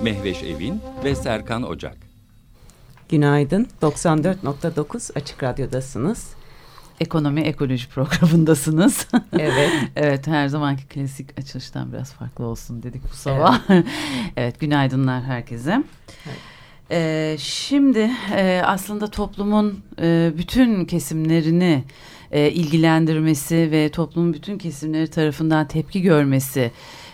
Mehveş Evin ve Serkan Ocak. Günaydın. 94.9 Açık Radyo'dasınız. Ekonomi Ekoloji programındasınız. Evet. evet her zamanki klasik açılıştan biraz farklı olsun dedik bu sabah. Evet, evet günaydınlar herkese. Evet. Ee, şimdi e, aslında toplumun e, bütün kesimlerini e, ilgilendirmesi ve toplumun bütün kesimleri tarafından tepki görmesi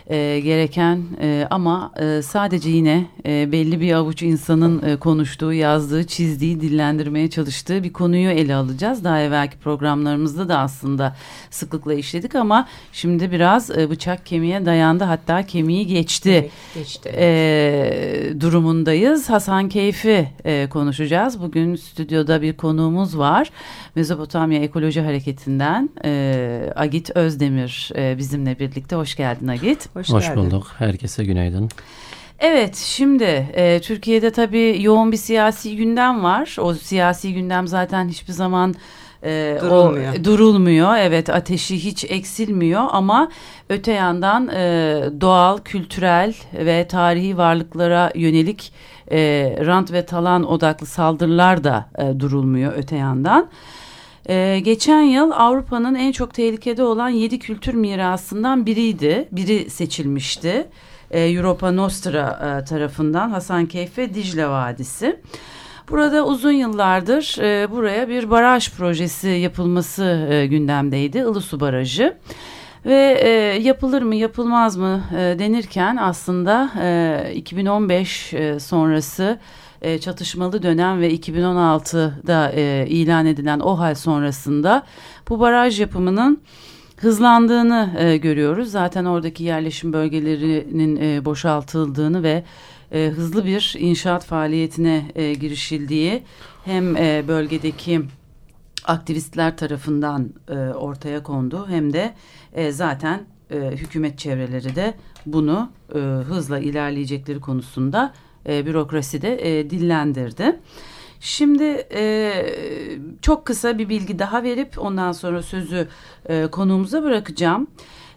e, gereken e, ama e, sadece yine e, belli bir avuç insanın e, konuştuğu, yazdığı, çizdiği, dillendirmeye çalıştığı bir konuyu ele alacağız. Daha evvelki programlarımızda da aslında sıklıkla işledik ama şimdi biraz e, bıçak kemiğe dayandı hatta kemiği geçti, evet, geçti. E, durumundayız. Hasan Keyfi e, konuşacağız. Bugün stüdyoda bir konuğumuz var. Mezopotamya Ekoloji Hareketi'nden e, Agit Özdemir e, bizimle birlikte. Hoş geldin Agit. Hoş, Hoş bulduk. Herkese günaydın. Evet şimdi e, Türkiye'de tabii yoğun bir siyasi gündem var. O siyasi gündem zaten hiçbir zaman e, durulmuyor. O, durulmuyor. Evet ateşi hiç eksilmiyor ama öte yandan e, doğal, kültürel ve tarihi varlıklara yönelik e, rant ve talan odaklı saldırılar da e, durulmuyor öte yandan. Ee, geçen yıl Avrupa'nın en çok tehlikede olan yedi kültür mirasından biriydi. Biri seçilmişti. Ee, Europa Nostra e, tarafından Hasankeyf ve Dicle Vadisi. Burada uzun yıllardır e, buraya bir baraj projesi yapılması e, gündemdeydi. Ilısu Barajı. Ve e, yapılır mı yapılmaz mı e, denirken aslında e, 2015 e, sonrası e, çatışmalı dönem ve 2016'da e, ilan edilen o hal sonrasında bu baraj yapımının hızlandığını e, görüyoruz. Zaten oradaki yerleşim bölgelerinin e, boşaltıldığını ve e, hızlı bir inşaat faaliyetine e, girişildiği hem e, bölgedeki aktivistler tarafından e, ortaya kondu hem de e, zaten e, hükümet çevreleri de bunu e, hızla ilerleyecekleri konusunda e, bürokrasi de e, dillendirdi. Şimdi e, çok kısa bir bilgi daha verip ondan sonra sözü e, konuğumuza bırakacağım.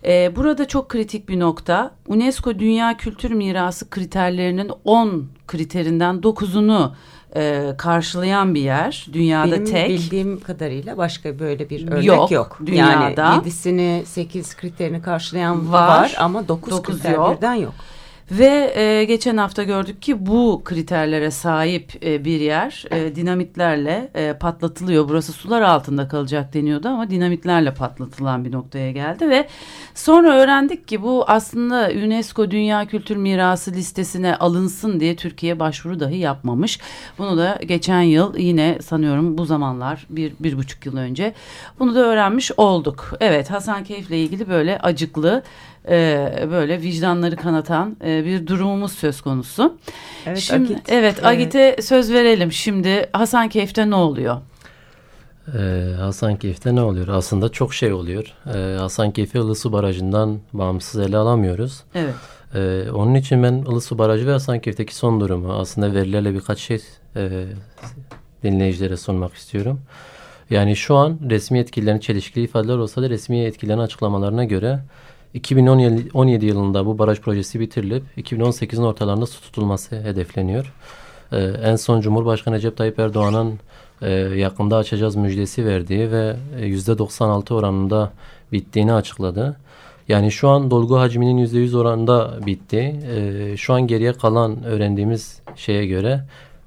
E, burada çok kritik bir nokta. UNESCO Dünya Kültür Mirası kriterlerinin 10 kriterinden 9'unu e, karşılayan bir yer. Dünyada Benim tek. bildiğim kadarıyla başka böyle bir örnek yok. yok. Dünyada. Yani 7'sini 8 kriterini karşılayan var, var ama 9, 9 kriter yok. birden yok. Ve e, geçen hafta gördük ki bu kriterlere sahip e, bir yer e, dinamitlerle e, patlatılıyor. Burası sular altında kalacak deniyordu ama dinamitlerle patlatılan bir noktaya geldi ve sonra öğrendik ki bu aslında UNESCO Dünya Kültür Mirası listesine alınsın diye Türkiye başvuru dahi yapmamış. Bunu da geçen yıl yine sanıyorum bu zamanlar bir, bir buçuk yıl önce bunu da öğrenmiş olduk. Evet Hasan Keyif'le ilgili böyle acıklı e, böyle vicdanları kanatan e, bir durumumuz söz konusu. Evet, Şimdi, Agit. Evet, evet. Agit'e söz verelim. Şimdi Hasan Keyif'te ne oluyor? Ee, Hasankeyf'te ne oluyor? Aslında çok şey oluyor. Ee, Hasankeyf'i Ilısu Barajı'ndan bağımsız ele alamıyoruz. Evet. Ee, onun için ben Ilısu Barajı ve Hasankeyf'teki son durumu aslında verilerle birkaç şey e, dinleyicilere sunmak istiyorum. Yani şu an resmi yetkililerin çelişkili ifadeler olsa da resmi yetkililerin açıklamalarına göre 2017 yılında bu baraj projesi bitirilip 2018'in ortalarında su tutulması hedefleniyor. Ee, en son Cumhurbaşkanı Recep Tayyip Erdoğan'ın e, yakında açacağız müjdesi verdiği ve %96 oranında bittiğini açıkladı. Yani şu an dolgu hacminin %100 oranında bitti. E, şu an geriye kalan öğrendiğimiz şeye göre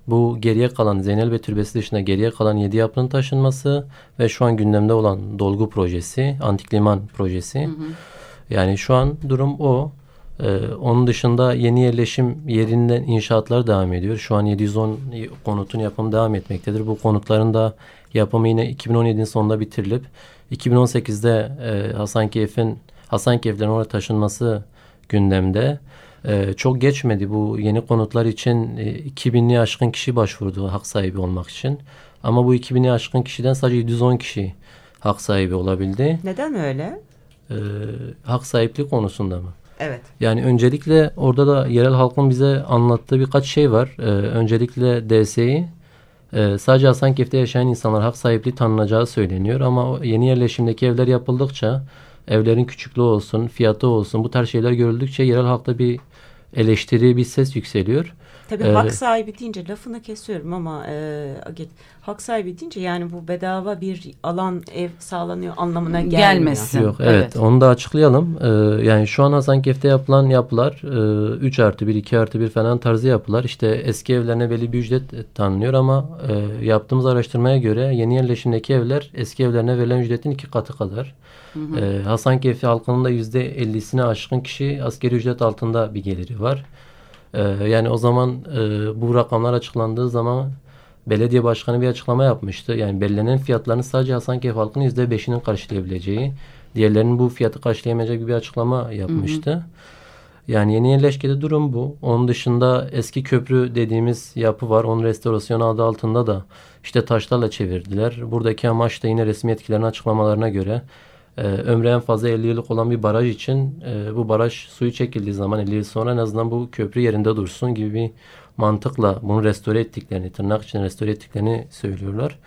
bu geriye kalan Zeynel ve Türbesi dışında geriye kalan 7 yapının taşınması ve şu an gündemde olan dolgu projesi, antik liman projesi. Hı hı. Yani şu an durum o. Ee, onun dışında yeni yerleşim yerinden inşaatlar devam ediyor. Şu an 710 konutun yapımı devam etmektedir. Bu konutların da yapımı yine 2017'in sonunda bitirilip 2018'de e, Hasankeyf'in Hasankeyf'lerin oraya taşınması gündemde. E, çok geçmedi bu yeni konutlar için e, 2000'li aşkın kişi başvurdu hak sahibi olmak için. Ama bu 2000'li aşkın kişiden sadece 110 kişi hak sahibi olabildi. Neden öyle? E, hak sahipliği konusunda mı? Evet. Yani öncelikle orada da yerel halkın bize anlattığı birkaç şey var. Ee, öncelikle DSİ e, sadece Hasankeyf'te yaşayan insanlar hak sahipliği tanınacağı söyleniyor. Ama yeni yerleşimdeki evler yapıldıkça evlerin küçüklüğü olsun, fiyatı olsun bu tarz şeyler görüldükçe yerel halkta bir eleştiri, bir ses yükseliyor. Tabii ee, hak sahibi deyince lafını kesiyorum ama e, Agit, hak sahibi deyince yani bu bedava bir alan ev sağlanıyor anlamına gelmiyor. Gelmesin. Yok evet, evet onu da açıklayalım. Ee, yani şu an Hasankeyf'te yapılan yapılar e, 3 artı 1 2 artı 1 falan tarzı yapılar. İşte eski evlerine belli bir ücret tanınıyor ama e, yaptığımız araştırmaya göre yeni yerleşimdeki evler eski evlerine verilen ücretin iki katı kadar. Hı hı. E, Hasankeyf halkının da %50'sine aşkın kişi askeri ücret altında bir geliri var. Ee, yani o zaman e, bu rakamlar açıklandığı zaman belediye başkanı bir açıklama yapmıştı. Yani belirlenen fiyatların sadece Hasankeyf halkının %5'inin karşılayabileceği, diğerlerinin bu fiyatı karşılayamayacağı gibi bir açıklama yapmıştı. Hı hı. Yani yeni yerleşkede durum bu. Onun dışında eski köprü dediğimiz yapı var. Onun restorasyonu adı altında da işte taşlarla çevirdiler. Buradaki amaç da yine resmi yetkililerin açıklamalarına göre e, ömrü en fazla 50 yıllık olan bir baraj için e, bu baraj suyu çekildiği zaman 50 yıl sonra en azından bu köprü yerinde dursun gibi bir mantıkla bunu restore ettiklerini, tırnak için restore ettiklerini söylüyorlar.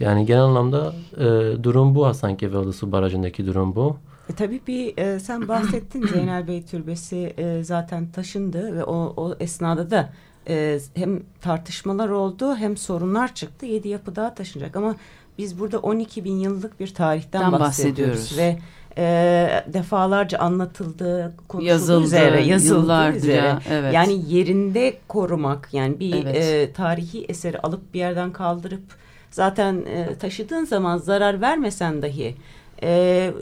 Yani genel anlamda e, durum bu Hasankeyf Su Barajı'ndaki durum bu. E, tabii bir e, sen bahsettin Zeynel Bey Türbesi e, zaten taşındı ve o, o esnada da e, hem tartışmalar oldu hem sorunlar çıktı. Yedi yapı daha taşınacak ama biz burada 12 bin yıllık bir tarihten bahsediyoruz. bahsediyoruz ve e, defalarca anlatıldı, konuşuldu yazıldı, üzere, yazıldı üzere. Ya, evet. Yani yerinde korumak, yani bir evet. e, tarihi eseri alıp bir yerden kaldırıp zaten e, taşıdığın zaman zarar vermesen dahi e,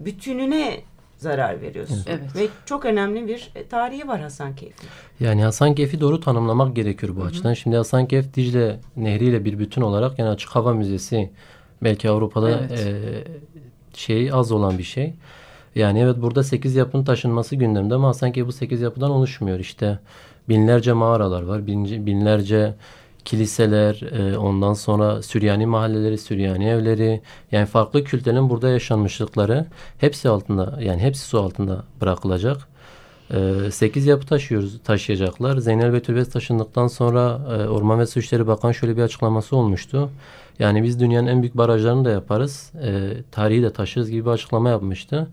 bütününe zarar veriyorsun. Evet. Ve çok önemli bir e, tarihi var Hasankeyf'in. Yani Hasankeyf'i doğru tanımlamak gerekiyor bu Hı -hı. açıdan. Şimdi Hasankeyf Dicle Nehri ile bir bütün olarak yani açık hava müzesi belki Avrupa'da evet. e, şey az olan bir şey. Yani evet burada sekiz yapının taşınması gündemde ama Hasankeyf bu sekiz yapıdan oluşmuyor. İşte binlerce mağaralar var, binlerce kiliseler, e, ondan sonra Süryani mahalleleri, Süryani evleri, yani farklı kültlerin burada yaşanmışlıkları hepsi altında, yani hepsi su altında bırakılacak. E, 8 yapı taşıyoruz, taşıyacaklar. Zeynel ve Türbesi taşındıktan sonra e, Orman ve Su İşleri Bakan şöyle bir açıklaması olmuştu. Yani biz dünyanın en büyük barajlarını da yaparız, e, tarihi de taşırız gibi bir açıklama yapmıştı.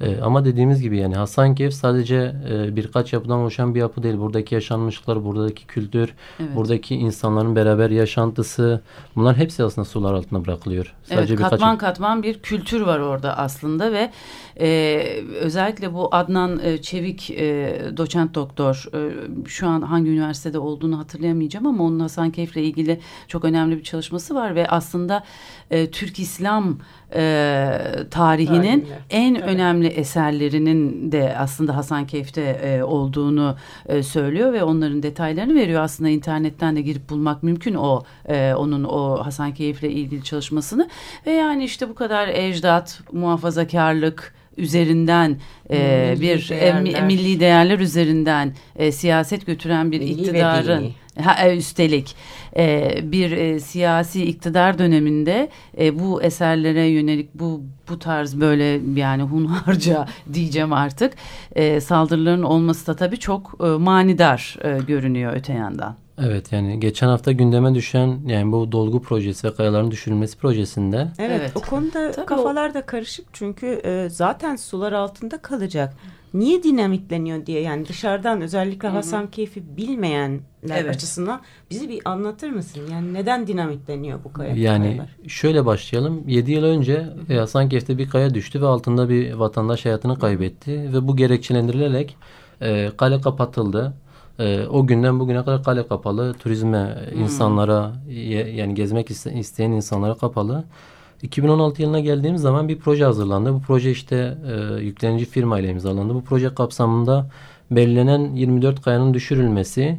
E, ama dediğimiz gibi yani Hasankeyf sadece e, birkaç yapıdan oluşan bir yapı değil. Buradaki yaşanmışlıklar, buradaki kültür, evet. buradaki insanların beraber yaşantısı bunlar hepsi aslında sular altında bırakılıyor. Sadece evet, katman birkaç... katman bir kültür var orada aslında ve e, özellikle bu Adnan e, Çevik e, doçent doktor e, şu an hangi üniversitede olduğunu hatırlayamayacağım ama onun Hasankeyf'le ilgili çok önemli bir çalışması var ve aslında e, Türk İslam e, tarihinin Tarihine. en evet. önemli eserlerinin de aslında Hasankeyf'te e, olduğunu e, söylüyor ve onların detaylarını veriyor. Aslında internetten de girip bulmak mümkün o e, onun o Hasankeyf'le ilgili çalışmasını ve yani işte bu kadar ecdat, muhafazakarlık, üzerinden e, milli bir değerler. E, milli değerler üzerinden e, siyaset götüren bir milli iktidarın ha, e, üstelik e, bir e, siyasi iktidar döneminde e, bu eserlere yönelik bu bu tarz böyle yani hunharca diyeceğim artık e, saldırıların olması da tabii çok e, manidar e, görünüyor öte yandan. Evet yani geçen hafta gündeme düşen yani bu dolgu projesi ve kayaların düşürülmesi projesinde. Evet, evet. o konuda Tabii kafalar da karışık çünkü e, zaten sular altında kalacak. Niye dinamitleniyor diye yani dışarıdan özellikle Hı -hı. Hasan Keyfi bilmeyenler evet. açısından bizi bir anlatır mısın? Yani neden dinamitleniyor bu kaya? Yani kayalar? şöyle başlayalım. 7 yıl önce e, Hasan Keyf'te bir kaya düştü ve altında bir vatandaş hayatını kaybetti ve bu gerekçelendirilerek e, kale kapatıldı. E, o günden bugüne kadar kale kapalı. Turizme hmm. insanlara yani gezmek isteyen insanlara kapalı. 2016 yılına geldiğimiz zaman bir proje hazırlandı. Bu proje işte e, yüklenici firma ile imzalandı. Bu proje kapsamında belirlenen 24 kayanın düşürülmesi,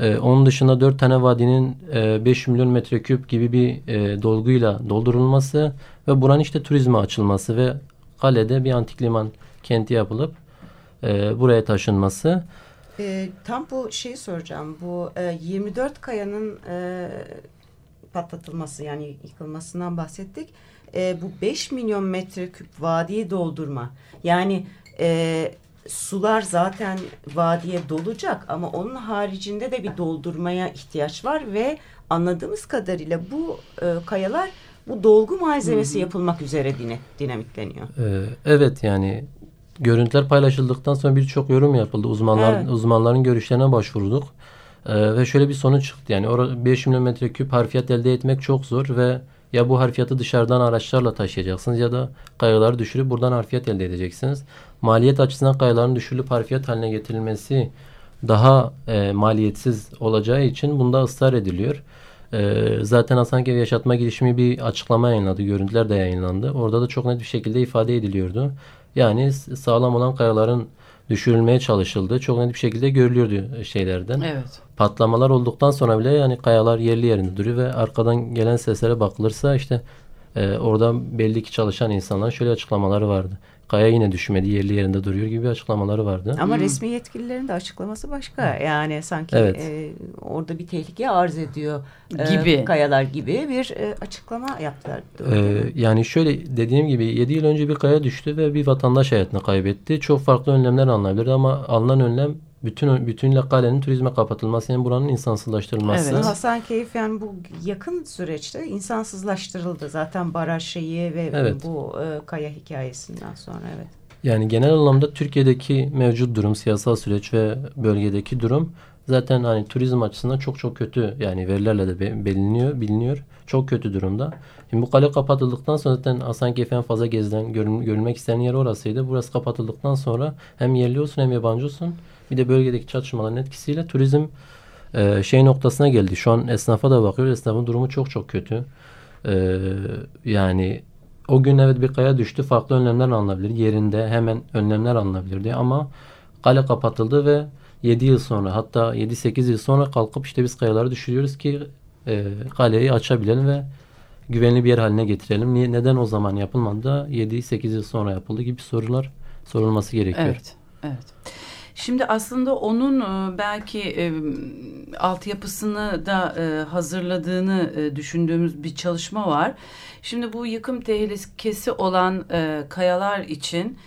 e, onun dışında 4 tane vadinin e, 5 milyon metreküp gibi bir e, dolguyla doldurulması ve buranın işte turizme açılması ve kalede bir antik liman kenti yapılıp e, buraya taşınması. E, tam bu şeyi soracağım. Bu e, 24 kayanın e, patlatılması yani yıkılmasından bahsettik. E, bu 5 milyon metreküp vadiyi doldurma. Yani e, sular zaten vadiye dolacak ama onun haricinde de bir doldurmaya ihtiyaç var ve anladığımız kadarıyla bu e, kayalar bu dolgu malzemesi hı hı. yapılmak üzere dine, dinamitleniyor. Ee, evet yani görüntüler paylaşıldıktan sonra birçok yorum yapıldı. Uzmanlar evet. uzmanların görüşlerine başvurduk. Ee, ve şöyle bir sonuç çıktı. Yani orada 5 milyon metreküp harfiyat elde etmek çok zor ve ya bu harfiyatı dışarıdan araçlarla taşıyacaksınız ya da kayaları düşürüp buradan harfiyat elde edeceksiniz. Maliyet açısından kayaların düşürülüp harfiyat haline getirilmesi daha e, maliyetsiz olacağı için bunda ısrar ediliyor. E, zaten Hasankeyf Yaşatma Girişimi bir açıklama yayınladı. Görüntüler de yayınlandı. Orada da çok net bir şekilde ifade ediliyordu. Yani sağlam olan kayaların düşürülmeye çalışıldı. Çok net bir şekilde görülüyordu şeylerden. Evet. Patlamalar olduktan sonra bile yani kayalar yerli yerinde duruyor ve arkadan gelen seslere bakılırsa işte e, orada belli ki çalışan insanlar şöyle açıklamaları vardı. Kaya yine düşmedi yerli yerinde duruyor gibi açıklamaları vardı. Ama hmm. resmi yetkililerin de açıklaması başka. Yani sanki evet. e, orada bir tehlike arz ediyor e, gibi kayalar gibi bir e, açıklama yaptılar. Ee, yani şöyle dediğim gibi 7 yıl önce bir kaya düştü ve bir vatandaş hayatını kaybetti. Çok farklı önlemler alınabilirdi ama alınan önlem bütün bütünle kalenin turizme kapatılması yani buranın insansızlaştırılması. Evet. Hasankeyf yani bu yakın süreçte insansızlaştırıldı zaten baraj şeyi ve evet. bu e, kaya hikayesinden sonra evet. Yani genel anlamda Türkiye'deki mevcut durum, siyasal süreç ve bölgedeki durum zaten hani turizm açısından çok çok kötü yani verilerle de biliniyor, biliniyor. Çok kötü durumda. Şimdi bu kale kapatıldıktan sonra zaten Hasankeyf en fazla gezilen, görülmek istenen yer orasıydı. Burası kapatıldıktan sonra hem yerli olsun hem yabancı olsun bir de bölgedeki çatışmaların etkisiyle turizm e, şey noktasına geldi. Şu an esnafa da bakıyoruz. Esnafın durumu çok çok kötü. E, yani o gün evet bir kaya düştü. Farklı önlemler alınabilir. Yerinde hemen önlemler alınabilirdi. Ama kale kapatıldı ve 7 yıl sonra hatta 7-8 yıl sonra kalkıp işte biz kayaları düşürüyoruz ki e, kaleyi açabilelim ve güvenli bir yer haline getirelim. Niye, neden o zaman yapılmadı da 7-8 yıl sonra yapıldı gibi sorular sorulması gerekiyor. Evet, evet. Şimdi aslında onun e, belki e, altyapısını da e, hazırladığını e, düşündüğümüz bir çalışma var. Şimdi bu yıkım tehlikesi olan kayalar için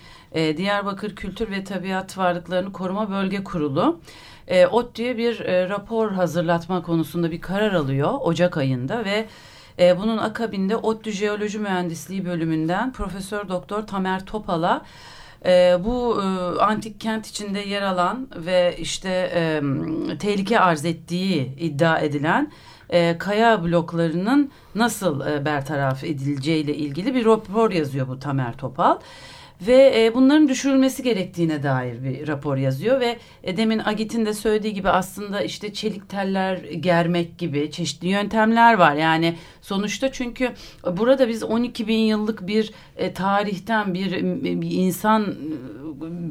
Diyarbakır Kültür ve Tabiat Varlıklarını Koruma Bölge Kurulu e, ODTÜ'ye bir rapor hazırlatma konusunda bir karar alıyor Ocak ayında ve bunun akabinde ODTÜ Jeoloji Mühendisliği bölümünden Profesör Doktor Tamer Topal'a e, bu e, antik kent içinde yer alan ve işte e, tehlike arz ettiği iddia edilen e, kaya bloklarının nasıl e, bertaraf edileceğiyle ilgili bir rapor yazıyor bu Tamer Topal ve e, bunların düşürülmesi gerektiğine dair bir rapor yazıyor ve e, demin Agit'in de söylediği gibi aslında işte çelik teller germek gibi çeşitli yöntemler var. Yani sonuçta çünkü burada biz 12 bin yıllık bir e, tarihten bir, bir insan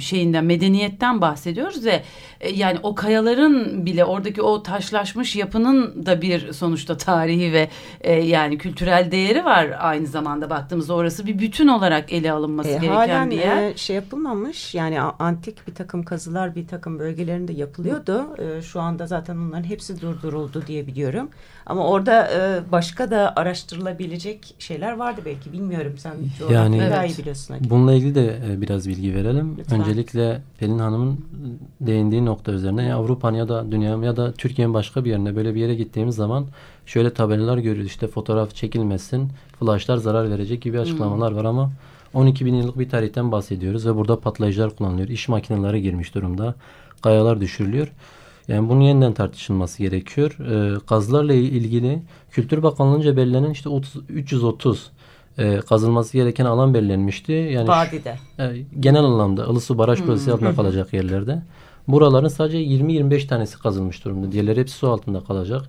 şeyinden medeniyetten bahsediyoruz ve e, yani o kayaların bile oradaki o taşlaşmış yapının da bir sonuçta tarihi ve e, yani kültürel değeri var aynı zamanda baktığımızda orası bir bütün olarak ele alınması e, gereken halen, bir yer. E, şey yapılmamış yani antik bir takım kazılar bir takım bölgelerinde yapılıyordu. E, şu anda zaten onların hepsi durduruldu diye biliyorum. Ama orada e, başka da araştırılabilecek şeyler vardı belki bilmiyorum sen yani, daha iyi biliyorsun. Bununla ilgili de e, biraz bilgi verelim. Lütfen. Öncelikle Pelin Hanım'ın değindiği nokta üzerine yani Avrupa'nın ya da dünyanın ya da Türkiye'nin başka bir yerine böyle bir yere gittiğimiz zaman şöyle tabelalar görüyoruz. İşte fotoğraf çekilmesin, flashlar zarar verecek gibi açıklamalar hmm. var ama 12 bin yıllık bir tarihten bahsediyoruz ve burada patlayıcılar kullanılıyor. İş makineleri girmiş durumda. Kayalar düşürülüyor. Yani bunun yeniden tartışılması gerekiyor. E, kazılarla ilgili Kültür Bakanlığı'nca belirlenen işte 30, 330 e, kazılması gereken alan belirlenmişti. Yani Vadide. Şu, e, genel anlamda Ilısu Baraj hmm. Projesi altında kalacak yerlerde. Buraların sadece 20-25 tanesi kazılmış durumda. Diğerleri hepsi su altında kalacak.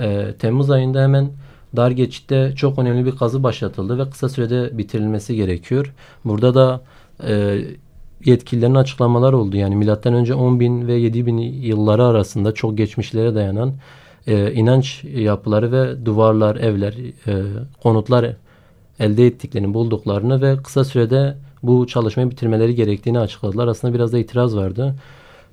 E, Temmuz ayında hemen dar geçitte çok önemli bir kazı başlatıldı ve kısa sürede bitirilmesi gerekiyor. Burada da e, yetkililerin açıklamalar oldu. Yani milattan önce 10 bin ve 7 bin yılları arasında çok geçmişlere dayanan e, inanç yapıları ve duvarlar, evler, e, konutlar elde ettiklerini bulduklarını ve kısa sürede bu çalışmayı bitirmeleri gerektiğini açıkladılar. Aslında biraz da itiraz vardı.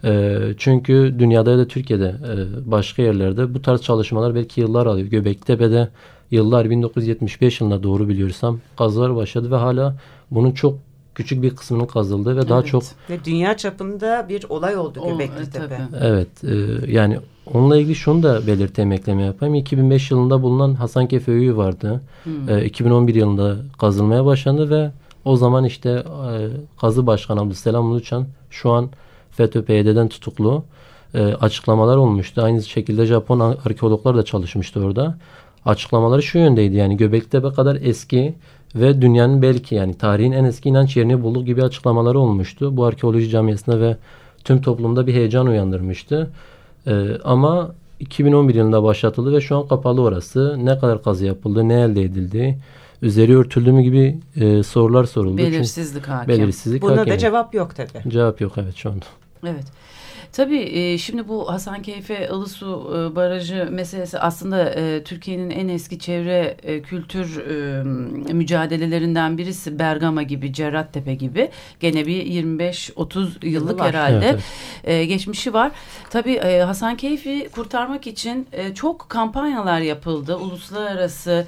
E, çünkü dünyada ya da Türkiye'de e, başka yerlerde bu tarz çalışmalar belki yıllar alıyor. Göbektepe'de yıllar 1975 yılında doğru biliyorsam kazılar başladı ve hala bunun çok küçük bir kısmının kazıldı ve evet. daha çok ve dünya çapında bir olay oldu Göbekli Tepe. Evet e, yani onunla ilgili şunu da belirteyim ekleme yapayım. 2005 yılında bulunan Hasankeyf Öyüğü vardı. Hmm. E, 2011 yılında kazılmaya başlandı ve o zaman işte e, kazı başkanı Abdüselam Uluçan şu an FETÖ-PYD'den tutuklu e, açıklamalar olmuştu. Aynı şekilde Japon arkeologlar da çalışmıştı orada. Açıklamaları şu yöndeydi yani Göbektepe kadar eski ve dünyanın belki yani tarihin en eski inanç yerini bulduk gibi açıklamaları olmuştu. Bu arkeoloji camiasında ve tüm toplumda bir heyecan uyandırmıştı. Ee, ama 2011 yılında başlatıldı ve şu an kapalı orası. Ne kadar kazı yapıldı, ne elde edildi, üzeri örtüldü mü gibi e, sorular soruldu. Belirsizlik hakim. Belirsizlik Buna hakim. da cevap yok tabii. Cevap yok evet şu anda. Evet. Tabii e, şimdi bu Hasankeyf'e Ilısu e, Barajı meselesi aslında e, Türkiye'nin en eski çevre kültür mücadelelerinden birisi Bergama gibi, Cerrahtepe gibi. Gene bir 25-30 yıllık var. herhalde evet, evet. Geçmişi var. Tabii Hasankeyf'i kurtarmak için çok kampanyalar yapıldı. Uluslararası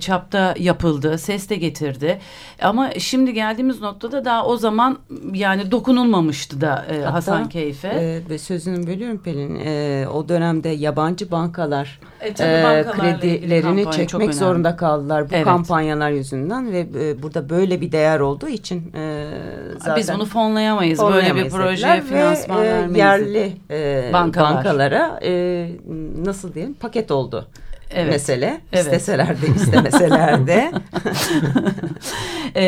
çapta yapıldı. Ses de getirdi. Ama şimdi geldiğimiz noktada daha o zaman yani dokunulmamıştı da e, Hasankeyf'e. E, ve sözünü bölüyorum Pelin. E, o dönemde yabancı bankalar e, e, kredilerini çekmek zorunda kaldılar bu evet. kampanyalar yüzünden ve e, burada böyle bir değer olduğu için e, zaten biz bunu fonlayamayız. Böyle bir projeye finansman ve, vermeyiz. Yerli e, Bankalar. bankalara e, nasıl diyelim paket oldu evet. mesele. Evet. İsteseler de istemeseler de. ee,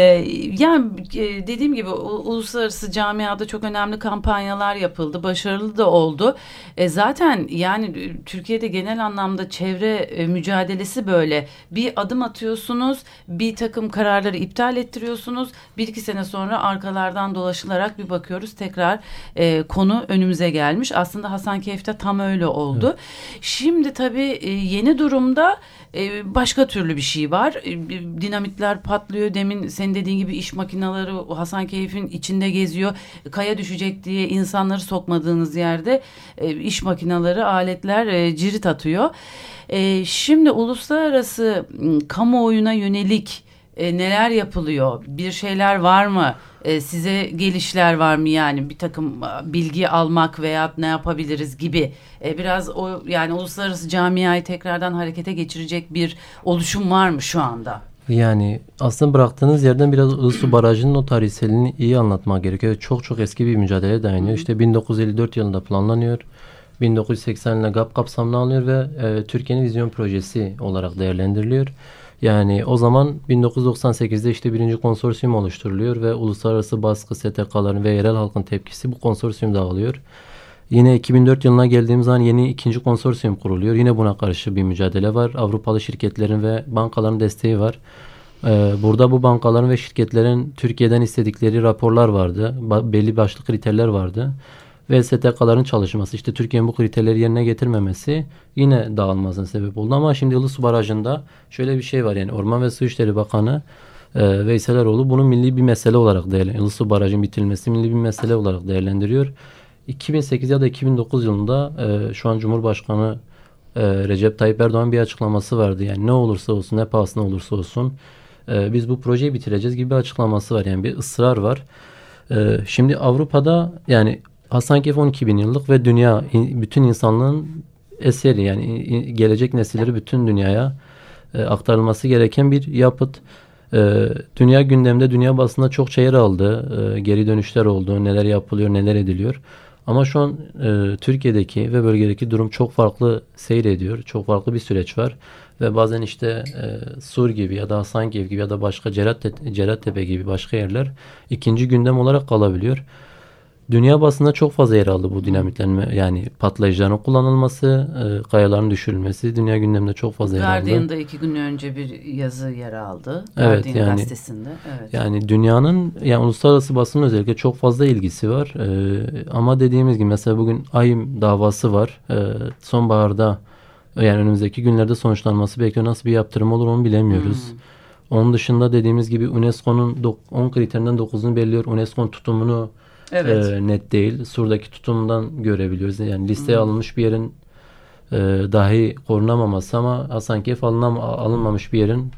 yani e, dediğim gibi uluslararası camiada çok önemli kampanyalar yapıldı. Başarılı da oldu. E, zaten yani Türkiye'de genel anlamda çevre e, mücadelesi böyle. Bir adım atıyorsunuz, bir takım kararları iptal ettiriyorsunuz. Bir iki sene sonra arkalardan dolaşılarak bir bakıyoruz tekrar e, konu önümüze gelmiş. Aslında Hasankeyf'te tam öyle oldu. Evet. Şimdi tabii e, yeni durumda e, başka türlü bir şey var. E, dinamitler patlıyor. Demin senin dediğin gibi iş makineleri Hasankeyf'in içinde geziyor. Kaya düşecek diye insanları sokmadığınız yerde e, iş makineleri, aletler e, cirit atıyor. E, şimdi uluslararası kamuoyuna yönelik e, neler yapılıyor? Bir şeyler var mı? E, size gelişler var mı yani bir takım e, bilgi almak veya ne yapabiliriz gibi e, biraz o yani uluslararası camiayı tekrardan harekete geçirecek bir oluşum var mı şu anda? Yani aslında bıraktığınız yerden biraz Ilısu Barajı'nın o tarihselini iyi anlatmak gerekiyor. Çok çok eski bir mücadele dayanıyor. İşte 1954 yılında planlanıyor. 1980 ile GAP kapsamına alınıyor ve e, Türkiye'nin vizyon projesi olarak değerlendiriliyor. Yani o zaman 1998'de işte birinci konsorsiyum oluşturuluyor ve uluslararası baskı STK'ların ve yerel halkın tepkisi bu konsorsiyum dağılıyor. Yine 2004 yılına geldiğimiz zaman yeni ikinci konsorsiyum kuruluyor. Yine buna karşı bir mücadele var. Avrupalı şirketlerin ve bankaların desteği var. Ee, burada bu bankaların ve şirketlerin Türkiye'den istedikleri raporlar vardı. Belli başlı kriterler vardı ve STK'ların çalışması işte Türkiye'nin bu kriterleri yerine getirmemesi yine dağılmasına sebep oldu. Ama şimdi Ilısu Barajı'nda şöyle bir şey var yani Orman ve Su İşleri Bakanı e, Veysel Eroğlu bunu milli bir mesele olarak değerlendiriyor. Ilısu Barajı'nın bitirilmesi milli bir mesele olarak değerlendiriyor. 2008 ya da 2009 yılında e, şu an Cumhurbaşkanı e, Recep Tayyip Erdoğan bir açıklaması vardı. Yani ne olursa olsun ne pahasına olursa olsun e, biz bu projeyi bitireceğiz gibi bir açıklaması var. Yani bir ısrar var. E, şimdi Avrupa'da yani Hasankeyf 12 bin yıllık ve dünya bütün insanlığın eseri yani gelecek nesilleri bütün dünyaya e, aktarılması gereken bir yapıt. E, dünya gündemde dünya basında çok yer aldı. E, geri dönüşler oldu. Neler yapılıyor, neler ediliyor. Ama şu an e, Türkiye'deki ve bölgedeki durum çok farklı seyrediyor. Çok farklı bir süreç var. Ve bazen işte e, Sur gibi ya da Hasankeyf gibi ya da başka Cerattepe gibi başka yerler ikinci gündem olarak kalabiliyor. Dünya basında çok fazla yer aldı bu dinamitlenme yani patlayıcıların kullanılması, e, kayaların düşürülmesi dünya gündeminde çok fazla yer aldı. Guardian'da iki gün önce bir yazı yer aldı. Evet Guardian yani gazetesinde. Evet. Yani dünyanın yani uluslararası basının özellikle çok fazla ilgisi var. E, ama dediğimiz gibi mesela bugün AYM davası var. E, sonbaharda yani önümüzdeki günlerde sonuçlanması belki nasıl bir yaptırım olur onu bilemiyoruz. Hmm. Onun dışında dediğimiz gibi UNESCO'nun 10 kriterinden 9'unu belirliyor. UNESCO'nun tutumunu evet. e, net değil. Sur'daki tutumdan görebiliyoruz. Yani listeye hmm. alınmış bir yerin e, dahi korunamaması ama Hasankeyf alınam, alınmamış bir yerin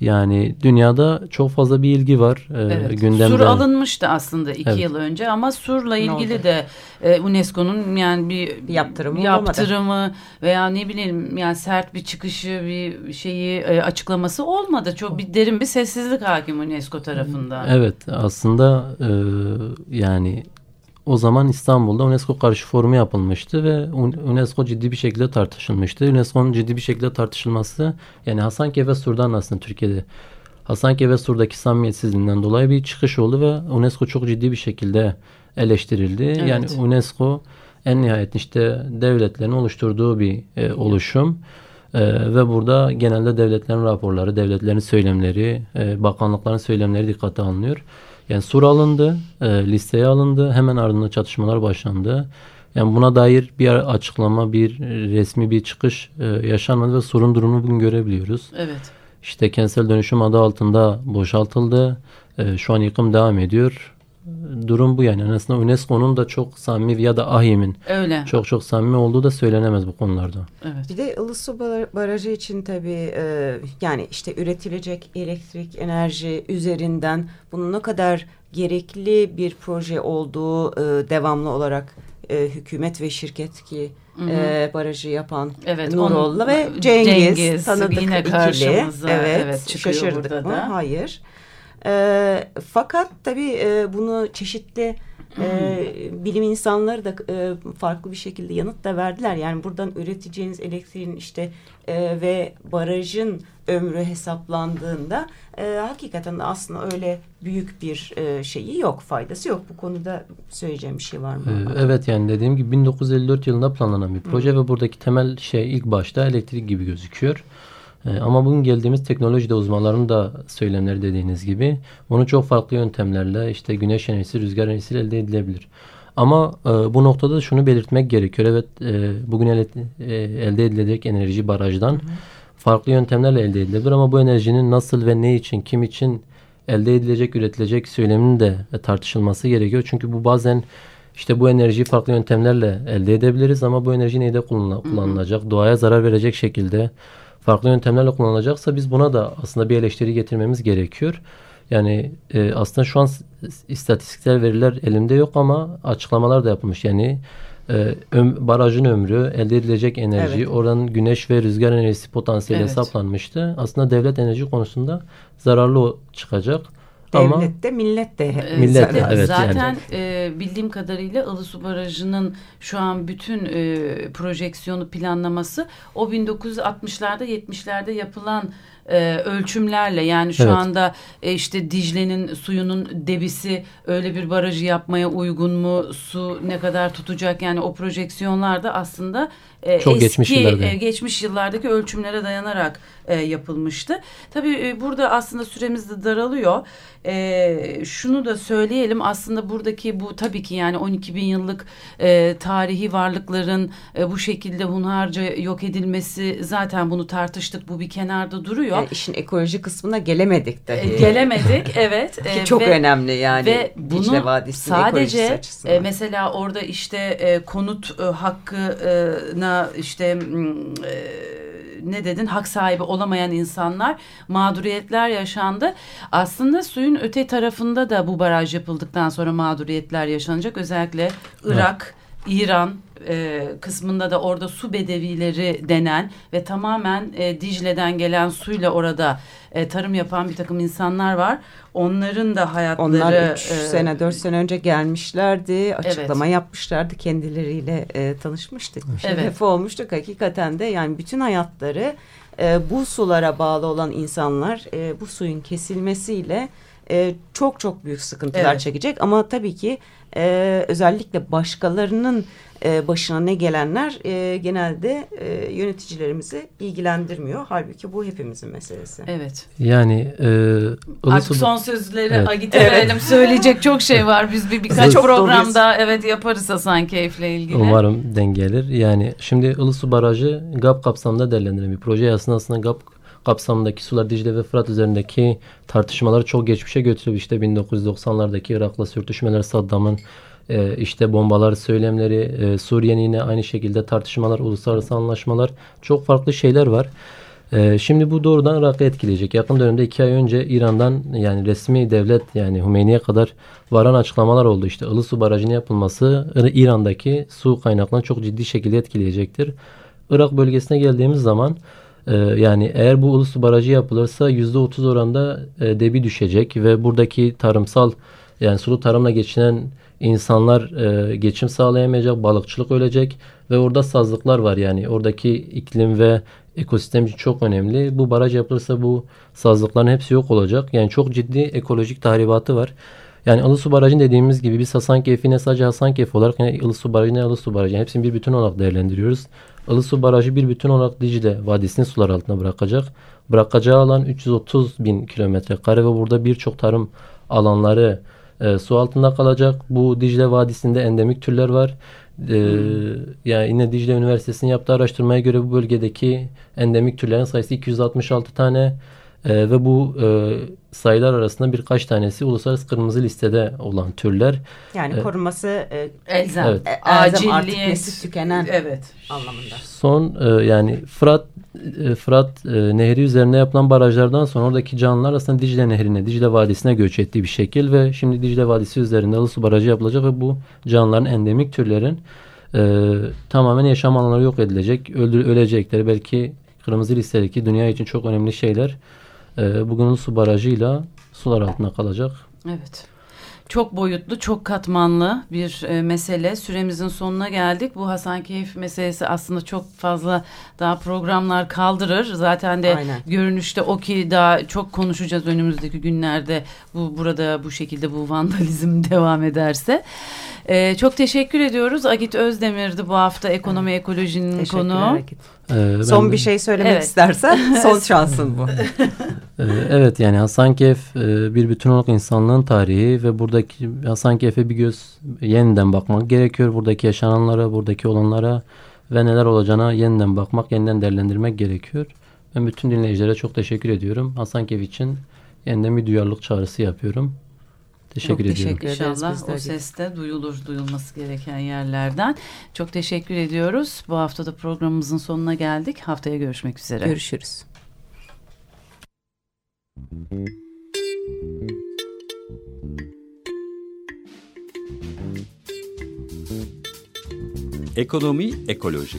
yani dünyada çok fazla bir ilgi var e, evet. gündemde. Sur alınmıştı aslında iki evet. yıl önce ama Sur'la ilgili de e, UNESCO'nun yani bir yaptırımı, yaptırımı veya ne bileyim yani sert bir çıkışı bir şeyi e, açıklaması olmadı. Çok bir derin bir sessizlik hakim UNESCO tarafından. Evet aslında e, yani o zaman İstanbul'da UNESCO karşı forumu yapılmıştı ve UNESCO ciddi bir şekilde tartışılmıştı. UNESCO'nun ciddi bir şekilde tartışılması yani Hasankeyf ve Sur'dan aslında Türkiye'de Hasankeyf ve Sur'daki samimiyetsizliğinden dolayı bir çıkış oldu ve UNESCO çok ciddi bir şekilde eleştirildi. Evet. Yani UNESCO en nihayet işte devletlerin oluşturduğu bir e, oluşum. Ee, ve burada genelde devletlerin raporları, devletlerin söylemleri, e, bakanlıkların söylemleri dikkate alınıyor. Yani sur alındı, e, listeye alındı. Hemen ardından çatışmalar başlandı. Yani buna dair bir açıklama, bir resmi bir çıkış e, yaşanmadı ve sorun durumunu bugün görebiliyoruz. Evet. İşte kentsel dönüşüm adı altında boşaltıldı. E, şu an yıkım devam ediyor durum bu yani. Azından UNESCO'nun da çok samimi ya da AHİM'in çok çok samimi olduğu da söylenemez bu konularda. Evet. Bir de Ilısu Barajı için tabii e, yani işte üretilecek elektrik enerji üzerinden bunun ne kadar gerekli bir proje olduğu e, devamlı olarak e, hükümet ve şirket ki Hı E, barajı yapan evet, Nuroğlu ve Cengiz, Cengiz tanıdık yine ikili. Evet, evet şaşırdık mı? Da. Hayır. E, fakat tabii e, bunu çeşitli e, bilim insanları da e, farklı bir şekilde yanıt da verdiler. Yani buradan üreteceğiniz elektriğin işte e, ve barajın ömrü hesaplandığında e, hakikaten aslında öyle büyük bir e, şeyi yok, faydası yok. Bu konuda söyleyeceğim bir şey var mı? Ee, evet yani dediğim gibi 1954 yılında planlanan bir proje Hı. ve buradaki temel şey ilk başta elektrik gibi gözüküyor. Ama bugün geldiğimiz teknolojide uzmanların da söylemleri dediğiniz gibi bunu çok farklı yöntemlerle işte güneş enerjisi, rüzgar enerjisi elde edilebilir. Ama e, bu noktada şunu belirtmek gerekiyor. Evet e, bugün ele, e, elde edilecek enerji barajdan hı hı. farklı yöntemlerle elde edilebilir ama bu enerjinin nasıl ve ne için, kim için elde edilecek, üretilecek söyleminin de e, tartışılması gerekiyor. Çünkü bu bazen işte bu enerjiyi farklı yöntemlerle elde edebiliriz ama bu enerji neyde kullanılacak? Hı hı. Doğaya zarar verecek şekilde farklı yöntemlerle kullanılacaksa biz buna da aslında bir eleştiri getirmemiz gerekiyor. Yani e, aslında şu an istatistiksel veriler elimde yok ama açıklamalar da yapılmış. Yani e, öm, barajın ömrü, elde edilecek enerji, evet. oranın güneş ve rüzgar enerjisi potansiyeli evet. hesaplanmıştı. Aslında devlet enerji konusunda zararlı çıkacak. Devlet de millet de. E, millet de evet. Zaten yani. e, bildiğim kadarıyla Ilısu Barajı'nın şu an bütün e, projeksiyonu planlaması o 1960'larda 70'lerde yapılan e, ölçümlerle yani şu evet. anda e, işte Dicle'nin suyunun debisi öyle bir barajı yapmaya uygun mu? Su ne kadar tutacak? Yani o projeksiyonlarda aslında e, Çok eski geçmiş, yıllarda. E, geçmiş yıllardaki ölçümlere dayanarak e, yapılmıştı. Tabii e, burada aslında süremiz de daralıyor. E, şunu da söyleyelim aslında buradaki bu tabii ki yani 12 bin yıllık e, tarihi varlıkların e, bu şekilde hunharca yok edilmesi zaten bunu tartıştık bu bir kenarda duruyor. Yani işin ekoloji kısmına gelemedik de. E, gelemedik evet. Ki e, çok ve, önemli yani. Ve bunu sadece e, mesela orada işte e, konut e, hakkına işte e, ne dedin hak sahibi olamayan insanlar mağduriyetler yaşandı. Aslında suyun öte tarafında da bu baraj yapıldıktan sonra mağduriyetler yaşanacak. Özellikle Irak, evet. İran, e, kısmında da orada su bedevileri denen ve tamamen e, Dicle'den gelen suyla orada e, tarım yapan bir takım insanlar var. Onların da hayatları... Onlar 3 e, sene 4 sene önce gelmişlerdi. Açıklama evet. yapmışlardı. Kendileriyle e, tanışmıştık. Evet. Şeref olmuştuk. Hakikaten de yani bütün hayatları e, bu sulara bağlı olan insanlar e, bu suyun kesilmesiyle e, çok çok büyük sıkıntılar evet. çekecek. Ama tabii ki e, özellikle başkalarının e, başına ne gelenler e, genelde e, yöneticilerimizi ilgilendirmiyor. Halbuki bu hepimizin meselesi. Evet. Yani e, Artık son sözleri evet. Agite evet. verelim. Söyleyecek çok şey var. Biz bir birkaç çok programda evet yaparız Hasan Keyif'le ilgili. Umarım dengelir. Yani şimdi Ilısu Barajı GAP kapsamında değerlendirilen bir proje. Aslında aslında GAP kapsamındaki sular Dicle ve Fırat üzerindeki tartışmaları çok geçmişe götürüp işte 1990'lardaki Irak'la sürtüşmeler Saddam'ın e, işte bombalar söylemleri e, Suriye'nin yine aynı şekilde tartışmalar uluslararası anlaşmalar çok farklı şeyler var. E, şimdi bu doğrudan Irak'ı etkileyecek. Yakın dönemde iki ay önce İran'dan yani resmi devlet yani Hümeyni'ye kadar varan açıklamalar oldu. İşte Ilısu Barajı'nın yapılması İran'daki su kaynaklarını çok ciddi şekilde etkileyecektir. Irak bölgesine geldiğimiz zaman e, yani eğer bu Ilısu Barajı yapılırsa %30 oranda e, debi düşecek ve buradaki tarımsal yani sulu tarımla geçinen insanlar e, geçim sağlayamayacak, balıkçılık ölecek ve orada sazlıklar var yani oradaki iklim ve ekosistem için çok önemli. Bu baraj yapılırsa bu sazlıkların hepsi yok olacak. Yani çok ciddi ekolojik tahribatı var. Yani Ilısu Barajı'nın dediğimiz gibi biz Hasankeyf'i ne sadece Hasankeyf olarak ne Ilısu Barajı ne Ilısu Barajı hepsini bir bütün olarak değerlendiriyoruz. Ilısu Barajı bir bütün olarak Dicle Vadisi'ni sular altına bırakacak. Bırakacağı alan 330 bin kilometre kare ve burada birçok tarım alanları e, su altında kalacak. Bu Dicle Vadisi'nde endemik türler var. E, yani yine Dicle Üniversitesi'nin yaptığı araştırmaya göre bu bölgedeki endemik türlerin sayısı 266 tane. E, ve bu e, sayılar arasında birkaç tanesi uluslararası kırmızı listede olan türler. Yani e, korunması e, elzem, evet. e, elzem artık nesli tükenen evet. anlamında. Son e, yani Fırat e, Fırat e, Nehri üzerine yapılan barajlardan sonra oradaki canlılar aslında Dicle Nehri'ne, Dicle Vadisi'ne göç ettiği bir şekil ve şimdi Dicle Vadisi üzerinde Ilısu Barajı yapılacak ve bu canlıların endemik türlerin e, tamamen yaşam alanları yok edilecek, öldür, ölecekleri belki kırmızı listedeki dünya için çok önemli şeyler e, bugün su barajıyla sular altında kalacak. Evet. Çok boyutlu, çok katmanlı bir e, mesele. Süremizin sonuna geldik. Bu Hasankeyf meselesi aslında çok fazla daha programlar kaldırır. Zaten de Aynen. görünüşte o ki daha çok konuşacağız önümüzdeki günlerde. Bu burada bu şekilde bu vandalizm devam ederse. E, çok teşekkür ediyoruz. Agit Özdemir'di bu hafta ekonomi ekolojinin konu. Ee, son bir şey söylemek evet. istersen son şansın bu. ee, evet yani Hasankeyf e, bir bütün olarak insanlığın tarihi ve buradaki Hasankeyf'e bir göz yeniden bakmak gerekiyor. Buradaki yaşananlara, buradaki olanlara ve neler olacağına yeniden bakmak, yeniden değerlendirmek gerekiyor. Ben bütün dinleyicilere çok teşekkür ediyorum. Hasankeyf için yeniden bir duyarlılık çağrısı yapıyorum. Teşekkür Çok ediyorum. Teşekkür İnşallah o seste duyulur duyulması gereken yerlerden. Çok teşekkür ediyoruz. Bu hafta da programımızın sonuna geldik. Haftaya görüşmek üzere. Görüşürüz. Ekonomi Ekoloji